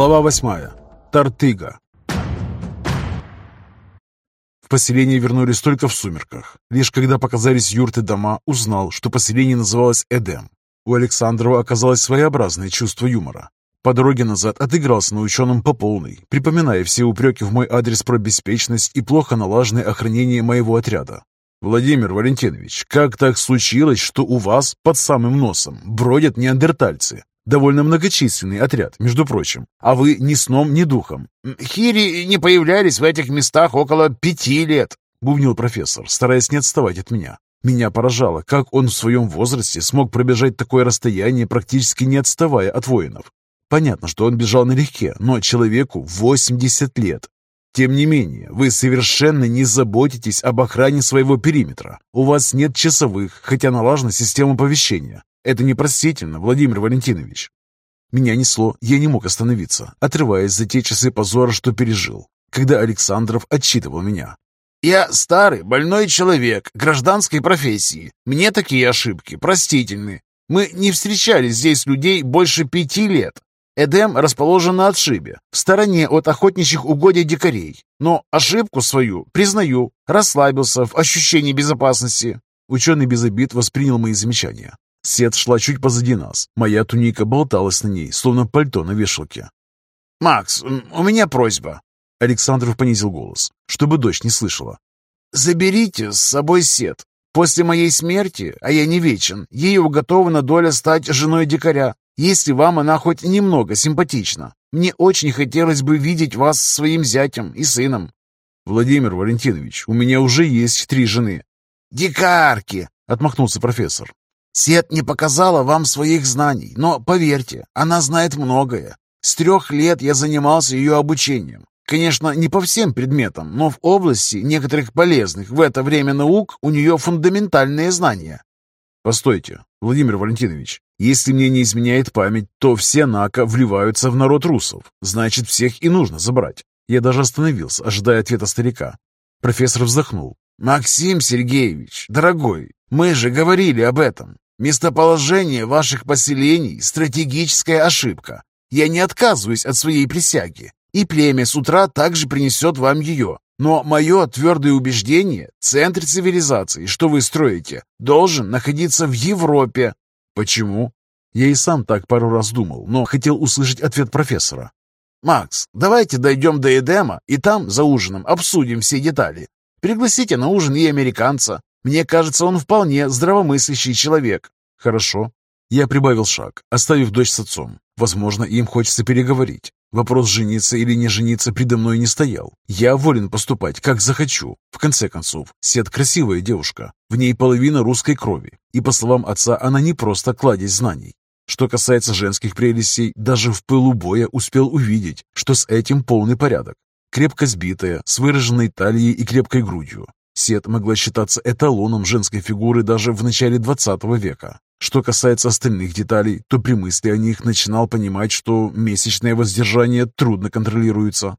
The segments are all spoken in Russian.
Глава восьмая. Тартыга. В поселение вернулись только в сумерках. Лишь когда показались юрты дома, узнал, что поселение называлось Эдем. У Александрова оказалось своеобразное чувство юмора. По дороге назад отыгрался на ученом по полной, припоминая все упреки в мой адрес про беспечность и плохо налаженное охранение моего отряда. «Владимир Валентинович, как так случилось, что у вас под самым носом бродят неандертальцы? Довольно многочисленный отряд, между прочим, а вы ни сном, ни духом». «Хири не появлялись в этих местах около пяти лет», — бубнил профессор, стараясь не отставать от меня. Меня поражало, как он в своем возрасте смог пробежать такое расстояние, практически не отставая от воинов. Понятно, что он бежал налегке, но человеку 80 лет. Тем не менее, вы совершенно не заботитесь об охране своего периметра. У вас нет часовых, хотя налажена система оповещения. Это непростительно, Владимир Валентинович. Меня несло, я не мог остановиться, отрываясь за те часы позора, что пережил, когда Александров отчитывал меня. «Я старый, больной человек, гражданской профессии. Мне такие ошибки простительны. Мы не встречали здесь людей больше пяти лет. Эдем расположен на отшибе, в стороне от охотничьих угодий дикарей. Но ошибку свою признаю, расслабился в ощущении безопасности. Ученый без обид воспринял мои замечания. Сет шла чуть позади нас. Моя туника болталась на ней, словно пальто на вешалке. «Макс, у меня просьба». Александров понизил голос, чтобы дочь не слышала. «Заберите с собой Сет. После моей смерти, а я не вечен, ей уготована доля стать женой дикаря если вам она хоть немного симпатична. Мне очень хотелось бы видеть вас своим зятем и сыном». «Владимир Валентинович, у меня уже есть три жены». «Дикарки!» — отмахнулся профессор. «Сет не показала вам своих знаний, но, поверьте, она знает многое. С трех лет я занимался ее обучением. Конечно, не по всем предметам, но в области некоторых полезных в это время наук у нее фундаментальные знания. Постойте, Владимир Валентинович, если мне не изменяет память, то все НАКа вливаются в народ русов. Значит, всех и нужно забрать. Я даже остановился, ожидая ответа старика. Профессор вздохнул. «Максим Сергеевич, дорогой, мы же говорили об этом. Местоположение ваших поселений – стратегическая ошибка. Я не отказываюсь от своей присяги, и племя с утра также принесет вам ее. Но мое твердое убеждение, центр цивилизации, что вы строите, должен находиться в Европе. Почему? Я и сам так пару раз думал, но хотел услышать ответ профессора. «Макс, давайте дойдем до Эдема, и там, за ужином, обсудим все детали. Пригласите на ужин и американца. Мне кажется, он вполне здравомыслящий человек». «Хорошо». Я прибавил шаг, оставив дочь с отцом. Возможно, им хочется переговорить. Вопрос жениться или не жениться предо мной не стоял. Я волен поступать, как захочу. В конце концов, Сет красивая девушка. В ней половина русской крови. И, по словам отца, она не просто кладезь знаний. Что касается женских прелестей, даже в пылу боя успел увидеть, что с этим полный порядок. Крепко сбитая, с выраженной талией и крепкой грудью. Сет могла считаться эталоном женской фигуры даже в начале 20 века. Что касается остальных деталей, то при мысли о них начинал понимать, что месячное воздержание трудно контролируется.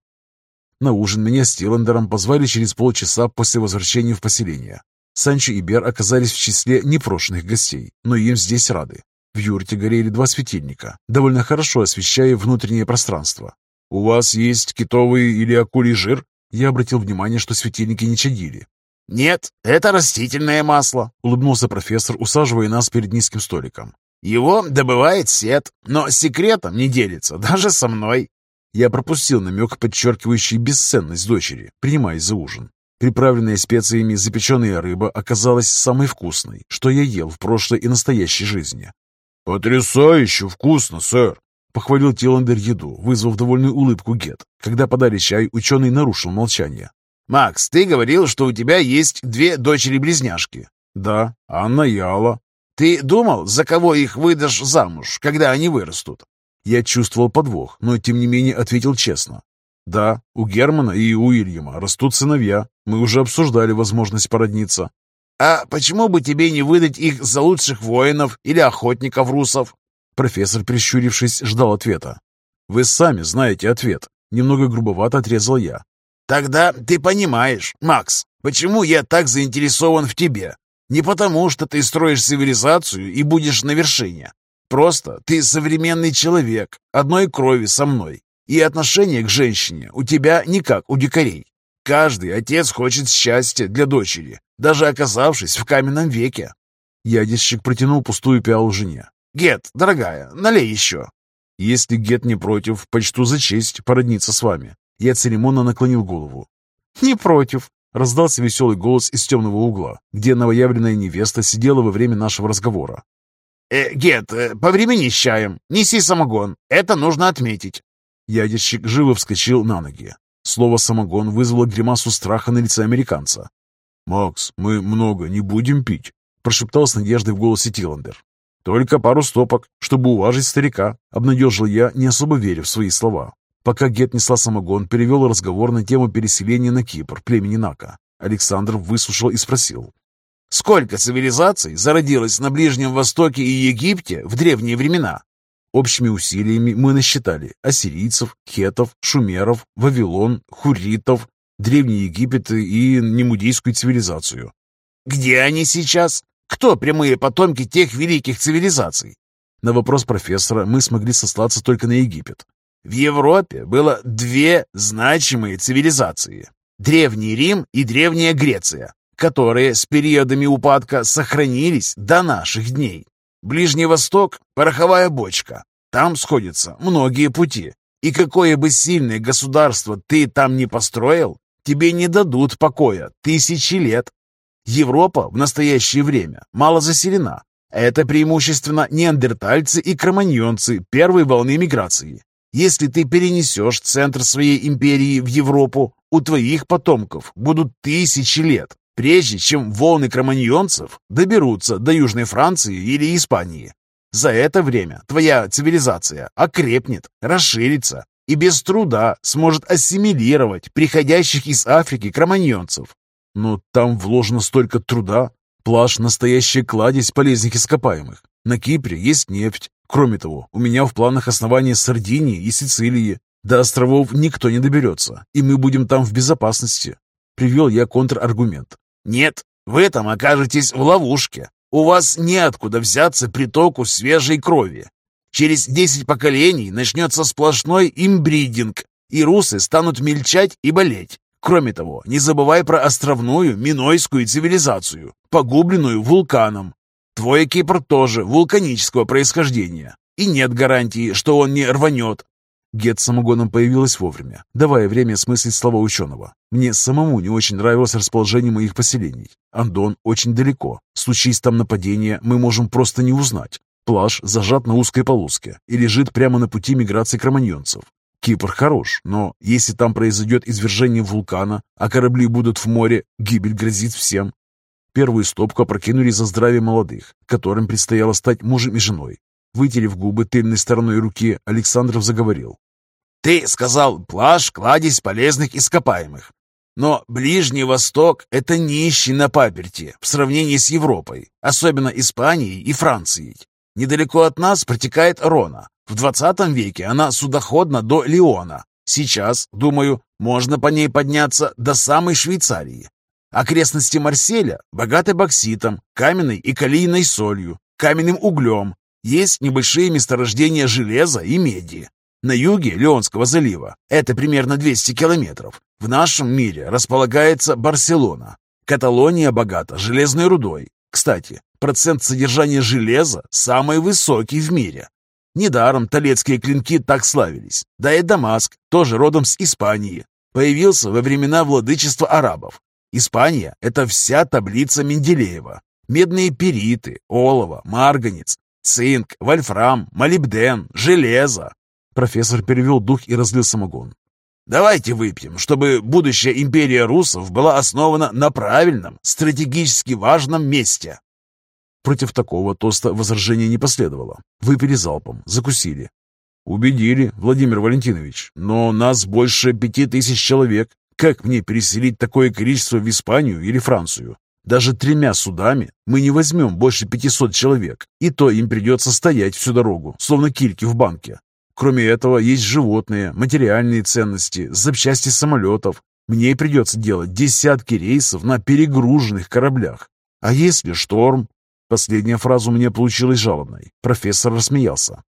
На ужин меня с Тиландером позвали через полчаса после возвращения в поселение. Санчо и Бер оказались в числе непрошенных гостей, но им здесь рады. В юрте горели два светильника, довольно хорошо освещая внутреннее пространство. «У вас есть китовый или акулий жир?» Я обратил внимание, что светильники не чадили, «Нет, это растительное масло», — улыбнулся профессор, усаживая нас перед низким столиком. «Его добывает Сет, но секретом не делится, даже со мной». Я пропустил намек, подчеркивающий бесценность дочери, принимаясь за ужин. Приправленная специями запеченная рыба оказалась самой вкусной, что я ел в прошлой и настоящей жизни. «Потрясающе вкусно, сэр!» — похвалил Тиландер еду, вызвав довольную улыбку Гет. Когда подали чай, ученый нарушил молчание. «Макс, ты говорил, что у тебя есть две дочери-близняшки». «Да, Анна и Алла». «Ты думал, за кого их выдашь замуж, когда они вырастут?» Я чувствовал подвох, но тем не менее ответил честно. «Да, у Германа и у Уильяма растут сыновья. Мы уже обсуждали возможность породниться». «А почему бы тебе не выдать их за лучших воинов или охотников русов?» Профессор, прищурившись, ждал ответа. «Вы сами знаете ответ». Немного грубовато отрезал я. Тогда ты понимаешь, Макс, почему я так заинтересован в тебе. Не потому, что ты строишь цивилизацию и будешь на вершине. Просто ты современный человек, одной крови со мной. И отношение к женщине у тебя не как у дикарей. Каждый отец хочет счастья для дочери, даже оказавшись в каменном веке. Ядерщик протянул пустую пиалу жене. «Гет, дорогая, налей еще». «Если Гет не против, почту за честь породниться с вами». Я церемонно наклонил голову. «Не против», — раздался веселый голос из темного угла, где новоявленная невеста сидела во время нашего разговора. «Э, Гет, э, по времени с чаем. Неси самогон. Это нужно отметить». Ядерщик живо вскочил на ноги. Слово «самогон» вызвало гримасу страха на лице американца. «Макс, мы много не будем пить», — прошептал с надеждой в голосе Тиландер. «Только пару стопок, чтобы уважить старика», — обнадежил я, не особо веря в свои слова. Пока Гет несла самогон, перевел разговор на тему переселения на Кипр племени Нака. Александр выслушал и спросил. Сколько цивилизаций зародилось на Ближнем Востоке и Египте в древние времена? Общими усилиями мы насчитали ассирийцев, хетов, шумеров, вавилон, хуритов, Древний Египет и немудийскую цивилизацию. Где они сейчас? Кто прямые потомки тех великих цивилизаций? На вопрос профессора мы смогли сослаться только на Египет. В Европе было две значимые цивилизации. Древний Рим и Древняя Греция которые с периодами упадка сохранились до наших дней. Ближний Восток – пороховая бочка. Там сходятся многие пути. И какое бы сильное государство ты там не построил, тебе не дадут покоя тысячи лет. Европа в настоящее время мало заселена. Это преимущественно неандертальцы и кроманьонцы первой волны миграции. Если ты перенесешь центр своей империи в Европу, у твоих потомков будут тысячи лет прежде чем волны кроманьонцев доберутся до Южной Франции или Испании. За это время твоя цивилизация окрепнет, расширится и без труда сможет ассимилировать приходящих из Африки кроманьонцев. Но там вложено столько труда. Плаж – настоящая кладезь полезных ископаемых. На Кипре есть нефть. Кроме того, у меня в планах основания Сардинии и Сицилии. До островов никто не доберется, и мы будем там в безопасности. Привел я контраргумент. Нет, вы там окажетесь в ловушке. У вас неоткуда взяться притоку свежей крови. Через 10 поколений начнется сплошной имбридинг, и русы станут мельчать и болеть. Кроме того, не забывай про островную минойскую цивилизацию, погубленную вулканом. Твой Кипр тоже вулканического происхождения, и нет гарантии, что он не рванет, Гет с самогоном появилась вовремя, давая время смыслить слова ученого. Мне самому не очень нравилось расположение моих поселений. Андон очень далеко. Случись там нападение, мы можем просто не узнать. Плаж зажат на узкой полоске и лежит прямо на пути миграции кроманьонцев. Кипр хорош, но если там произойдет извержение вулкана, а корабли будут в море, гибель грозит всем. Первую стопку опрокинули за здравие молодых, которым предстояло стать мужем и женой. Вытерев губы тыльной стороной руки, Александров заговорил. «Ты сказал плаж, кладезь полезных ископаемых. Но Ближний Восток – это нищий на паперти в сравнении с Европой, особенно Испанией и Францией. Недалеко от нас протекает Рона. В 20 веке она судоходна до Лиона. Сейчас, думаю, можно по ней подняться до самой Швейцарии. Окрестности Марселя богаты бокситом, каменной и калийной солью, каменным углем, есть небольшие месторождения железа и меди. На юге Леонского залива, это примерно 200 километров, в нашем мире располагается Барселона. Каталония богата железной рудой. Кстати, процент содержания железа самый высокий в мире. Недаром талецкие клинки так славились. Да и Дамаск, тоже родом с Испании, появился во времена владычества арабов. Испания – это вся таблица Менделеева. Медные периты, олово, марганец, Цинк, вольфрам, молибден, железо. Профессор перевел дух и разлил самогон. Давайте выпьем, чтобы будущая империя русов была основана на правильном, стратегически важном месте. Против такого тоста возражения не последовало. Выпили залпом, закусили. Убедили, Владимир Валентинович, но нас больше пяти тысяч человек. Как мне переселить такое количество в Испанию или Францию? Даже тремя судами мы не возьмем больше 500 человек, и то им придется стоять всю дорогу, словно кильки в банке. Кроме этого, есть животные, материальные ценности, запчасти самолетов. Мне придется делать десятки рейсов на перегруженных кораблях. А если шторм? Последняя фраза у меня получилась жалобной. Профессор рассмеялся.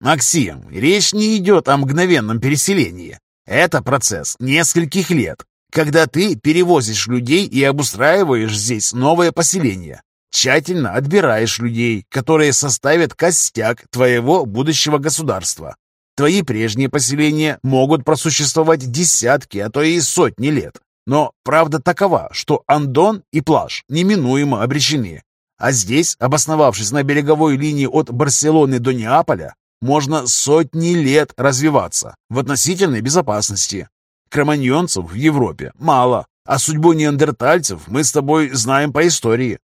Максим, речь не идет о мгновенном переселении. Это процесс нескольких лет, когда ты перевозишь людей и обустраиваешь здесь новое поселение. Тщательно отбираешь людей, которые составят костяк твоего будущего государства. Твои прежние поселения могут просуществовать десятки, а то и сотни лет. Но правда такова, что Андон и Плаж неминуемо обречены. А здесь, обосновавшись на береговой линии от Барселоны до Неаполя, можно сотни лет развиваться в относительной безопасности. Кроманьонцев в Европе мало, а судьбу неандертальцев мы с тобой знаем по истории.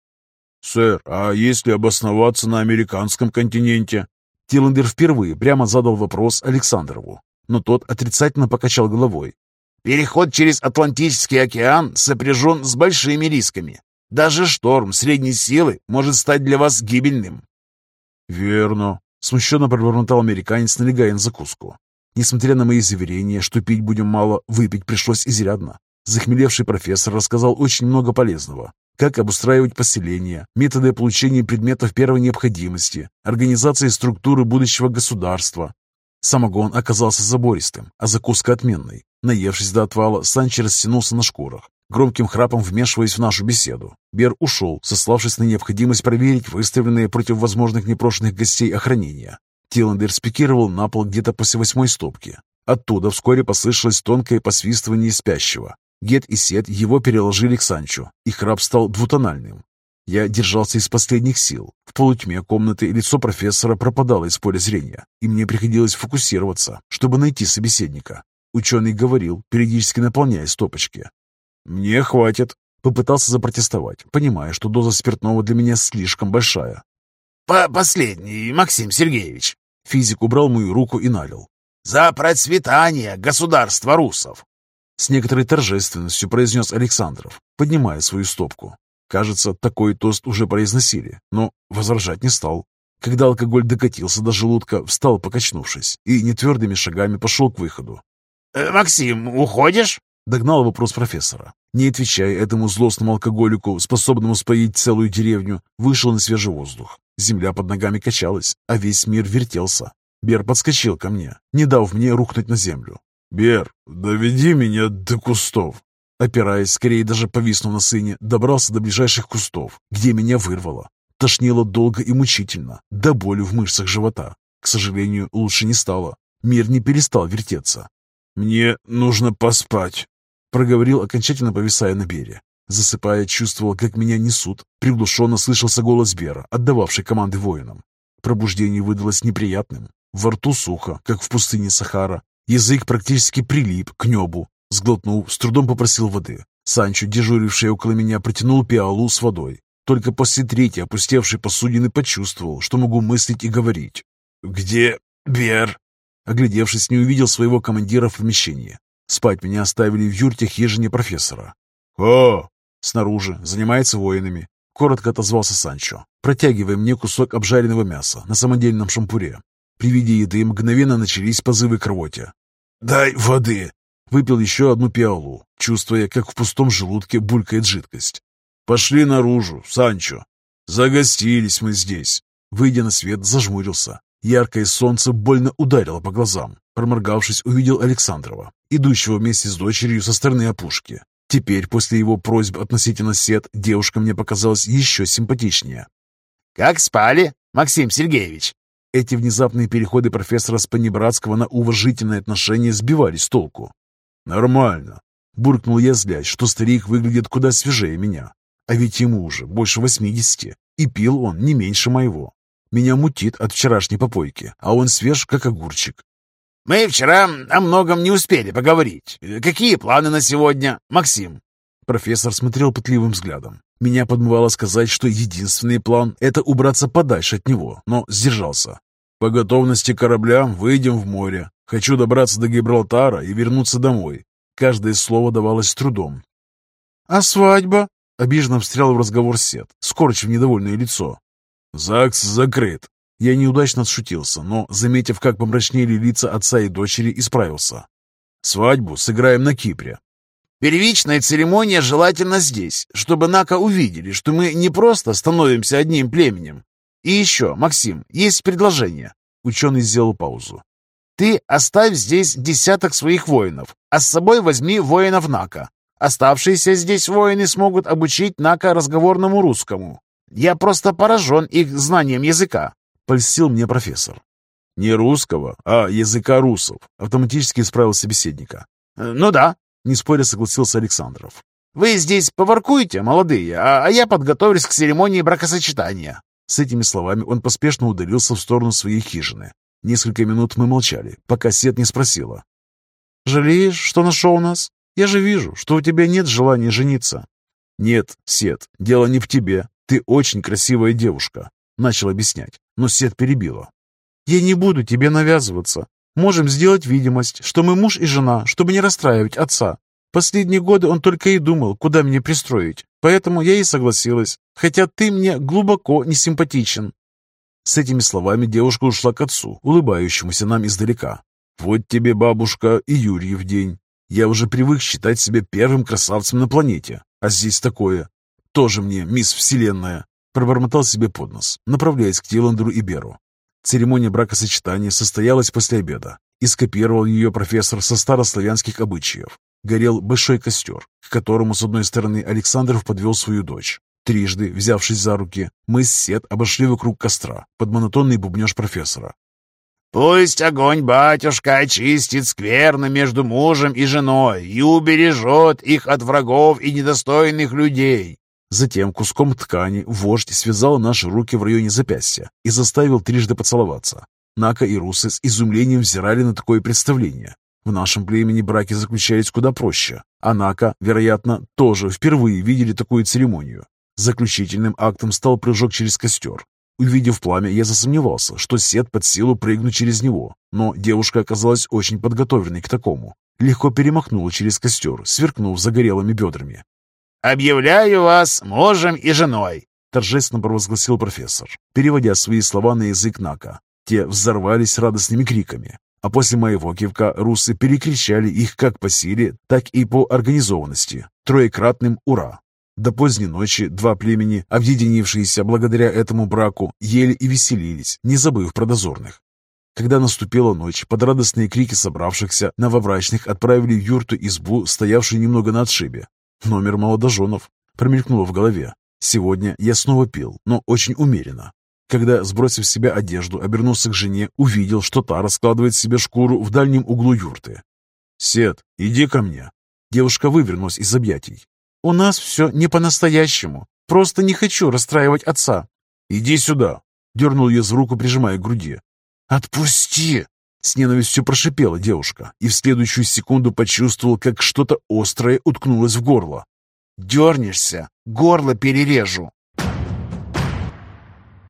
«Сэр, а если обосноваться на американском континенте?» Тиллендер впервые прямо задал вопрос Александрову, но тот отрицательно покачал головой. «Переход через Атлантический океан сопряжен с большими рисками. Даже шторм средней силы может стать для вас гибельным». «Верно», — смущенно пробормотал американец, налегая на закуску. Несмотря на мои заверения, что пить будем мало, выпить пришлось изрядно. Захмелевший профессор рассказал очень много полезного, как обустраивать поселения, методы получения предметов первой необходимости, организации структуры будущего государства. Самогон оказался забористым, а закуска отменной. Наевшись до отвала, Санчо растянулся на шкурах, громким храпом вмешиваясь в нашу беседу. Бер ушел, сославшись на необходимость проверить выставленные против возможных непрошенных гостей охранения. Тиландер спикировал на пол где-то после восьмой стопки. Оттуда вскоре послышалось тонкое посвистывание спящего. Гет и Сет его переложили к Санчо, и храп стал двутональным. Я держался из последних сил. В полутьме комнаты лицо профессора пропадало из поля зрения, и мне приходилось фокусироваться, чтобы найти собеседника. Ученый говорил, периодически наполняя стопочки. «Мне хватит», — попытался запротестовать, понимая, что доза спиртного для меня слишком большая. По «Последний, Максим Сергеевич». Физик убрал мою руку и налил. «За процветание государства русов!» С некоторой торжественностью произнес Александров, поднимая свою стопку. Кажется, такой тост уже произносили, но возражать не стал. Когда алкоголь докатился до желудка, встал, покачнувшись, и нетвердыми шагами пошел к выходу. «Э, «Максим, уходишь?» — догнал вопрос профессора. Не отвечая этому злостному алкоголику, способному споить целую деревню, вышел на свежий воздух. Земля под ногами качалась, а весь мир вертелся. Бер подскочил ко мне, не дав мне рухнуть на землю. «Бер, доведи меня до кустов!» Опираясь, скорее даже повиснув на сыне, добрался до ближайших кустов, где меня вырвало. Тошнило долго и мучительно, до боли в мышцах живота. К сожалению, лучше не стало. Мир не перестал вертеться. «Мне нужно поспать», — проговорил, окончательно повисая на бере. Засыпая, чувствовал, как меня несут. Приглушенно слышался голос Бера, отдававший команды воинам. Пробуждение выдалось неприятным. Во рту сухо, как в пустыне Сахара, Язык практически прилип к небу. Сглотнув, с трудом попросил воды. Санчо, дежуривший около меня, протянул пиалу с водой. Только после третьей опустевшей посудины почувствовал, что могу мыслить и говорить. «Где Бер?» Оглядевшись, не увидел своего командира в помещении. Спать меня оставили в юрте хижине профессора. «О!» Снаружи, занимается воинами. Коротко отозвался Санчо, протягивая мне кусок обжаренного мяса на самодельном шампуре. При виде еды мгновенно начались позывы к рвоте. «Дай воды!» Выпил еще одну пиалу, чувствуя, как в пустом желудке булькает жидкость. «Пошли наружу, Санчо. Загостились мы здесь». Выйдя на свет, зажмурился. Яркое солнце больно ударило по глазам. Проморгавшись, увидел Александрова, идущего вместе с дочерью со стороны опушки. Теперь, после его просьб относительно сет, девушка мне показалась еще симпатичнее. «Как спали, Максим Сергеевич?» Эти внезапные переходы профессора с понебратского на уважительное отношение сбивали с толку. «Нормально», — буркнул я, злясь, что старик выглядит куда свежее меня. А ведь ему уже больше восьмидесяти, и пил он не меньше моего. Меня мутит от вчерашней попойки, а он свеж, как огурчик. «Мы вчера о многом не успели поговорить. Какие планы на сегодня, Максим?» Профессор смотрел пытливым взглядом. Меня подмывало сказать, что единственный план — это убраться подальше от него, но сдержался. По готовности корабля выйдем в море. Хочу добраться до Гибралтара и вернуться домой. Каждое слово давалось с трудом. «А свадьба?» — обиженно встрял в разговор Сет, скорчив недовольное лицо. «ЗАГС закрыт». Я неудачно отшутился, но, заметив, как помрачнели лица отца и дочери, исправился. «Свадьбу сыграем на Кипре. Первичная церемония желательно здесь, чтобы Нака увидели, что мы не просто становимся одним племенем. И еще, Максим, есть предложение. Ученый сделал паузу. «Ты оставь здесь десяток своих воинов, а с собой возьми воинов Нака. Оставшиеся здесь воины смогут обучить Нака разговорному русскому. Я просто поражен их знанием языка», — польстил мне профессор. «Не русского, а языка русов», — автоматически исправил собеседника. «Ну да», — не споря согласился Александров. «Вы здесь поваркуете, молодые, а, а я подготовлюсь к церемонии бракосочетания». С этими словами он поспешно удалился в сторону своей хижины. Несколько минут мы молчали, пока Сет не спросила. «Жалеешь, что нашел нас? Я же вижу, что у тебя нет желания жениться». «Нет, Сет, дело не в тебе. Ты очень красивая девушка», — начал объяснять, но Сет перебила. «Я не буду тебе навязываться. Можем сделать видимость, что мы муж и жена, чтобы не расстраивать отца. Последние годы он только и думал, куда меня пристроить, поэтому я и согласилась, хотя ты мне глубоко не симпатичен». С этими словами девушка ушла к отцу, улыбающемуся нам издалека. «Вот тебе, бабушка, и Юрий в день. Я уже привык считать себя первым красавцем на планете, а здесь такое. Тоже мне мисс Вселенная». Пробормотал себе под нос, направляясь к Тиландеру и Беру. Церемония бракосочетания состоялась после обеда, и скопировал ее профессор со старославянских обычаев. Горел большой костер, к которому с одной стороны Александров подвел свою дочь. Трижды, взявшись за руки, мы с Сет обошли вокруг костра под монотонный бубнеж профессора. «Пусть огонь, батюшка, очистит скверно между мужем и женой и убережет их от врагов и недостойных людей». Затем куском ткани вождь связал наши руки в районе запястья и заставил трижды поцеловаться. Нака и Русы с изумлением взирали на такое представление. В нашем племени браки заключались куда проще, а Нака, вероятно, тоже впервые видели такую церемонию. Заключительным актом стал прыжок через костер. Увидев пламя, я засомневался, что Сет под силу прыгнуть через него, но девушка оказалась очень подготовленной к такому. Легко перемахнула через костер, сверкнув загорелыми бедрами. «Объявляю вас мужем и женой!» торжественно провозгласил профессор, переводя свои слова на язык Нака. Те взорвались радостными криками, а после моего кивка русы перекричали их как по силе, так и по организованности, троекратным «Ура!». До поздней ночи два племени, объединившиеся благодаря этому браку, ели и веселились, не забыв про дозорных. Когда наступила ночь, под радостные крики собравшихся, новобрачных отправили в юрту избу, стоявшую немного на отшибе. Номер молодоженов промелькнуло в голове. Сегодня я снова пил, но очень умеренно. Когда, сбросив с себя одежду, обернулся к жене, увидел, что та раскладывает себе шкуру в дальнем углу юрты. «Сет, иди ко мне». Девушка вывернулась из объятий. «У нас все не по-настоящему. Просто не хочу расстраивать отца». «Иди сюда!» Дернул ее за руку, прижимая к груди. «Отпусти!» С ненавистью прошипела девушка и в следующую секунду почувствовал, как что-то острое уткнулось в горло. «Дернешься, горло перережу!»